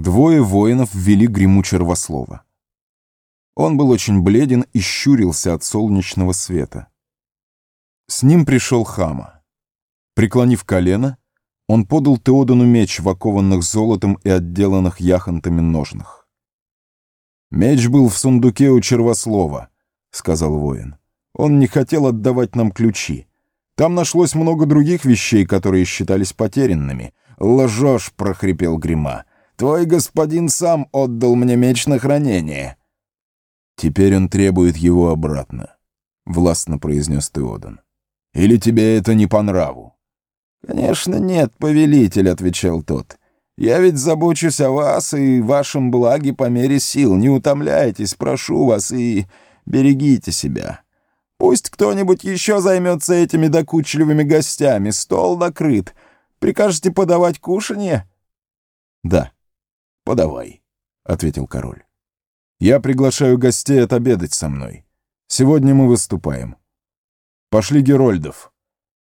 Двое воинов ввели гриму червослова. Он был очень бледен и щурился от солнечного света. С ним пришел Хама. Преклонив колено, он подал Теодану меч в окованных золотом и отделанных яхонтами ножнах. «Меч был в сундуке у червослова», — сказал воин. «Он не хотел отдавать нам ключи. Там нашлось много других вещей, которые считались потерянными». «Лжешь», — прохрипел Грима. «Твой господин сам отдал мне меч на хранение». «Теперь он требует его обратно», — властно произнес Теодан. «Или тебе это не по нраву?» «Конечно нет, повелитель», — отвечал тот. «Я ведь забочусь о вас и вашем благе по мере сил. Не утомляйтесь, прошу вас, и берегите себя. Пусть кто-нибудь еще займется этими докучливыми гостями. Стол накрыт. Прикажете подавать кушанье?» «Да, подавай», — ответил король. Я приглашаю гостей отобедать со мной. Сегодня мы выступаем. Пошли Герольдов.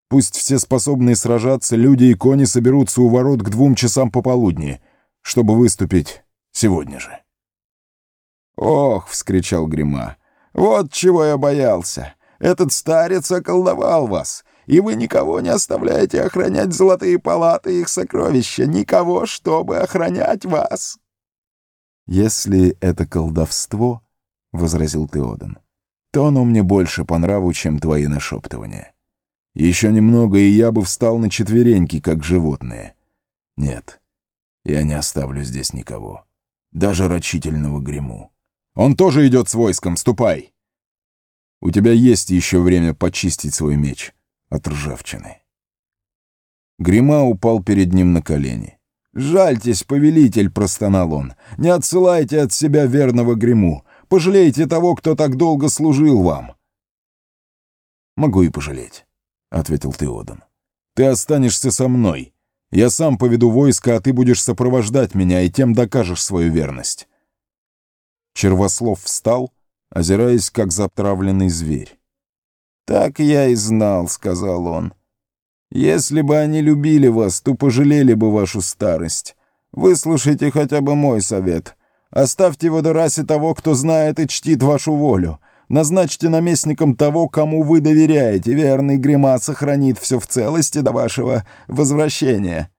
Пусть все способные сражаться люди и кони соберутся у ворот к двум часам пополудни, чтобы выступить сегодня же. «Ох!» — вскричал Грима. «Вот чего я боялся! Этот старец околдовал вас, и вы никого не оставляете охранять золотые палаты и их сокровища, никого, чтобы охранять вас!» «Если это колдовство, — возразил Теодан, — то оно мне больше по нраву, чем твои нашептывания. Еще немного, и я бы встал на четвереньки, как животные. Нет, я не оставлю здесь никого, даже рачительного гриму. Он тоже идет с войском, ступай! У тебя есть еще время почистить свой меч от ржавчины». Грима упал перед ним на колени. «Жальтесь, повелитель!» — простонал он. «Не отсылайте от себя верного гриму. Пожалейте того, кто так долго служил вам». «Могу и пожалеть», — ответил Теодан. «Ты останешься со мной. Я сам поведу войско, а ты будешь сопровождать меня, и тем докажешь свою верность». Червослов встал, озираясь, как затравленный зверь. «Так я и знал», — сказал он. Если бы они любили вас, то пожалели бы вашу старость. Выслушайте хотя бы мой совет. Оставьте в Эдерасе того, кто знает и чтит вашу волю. Назначьте наместником того, кому вы доверяете. Верный Грима сохранит все в целости до вашего возвращения».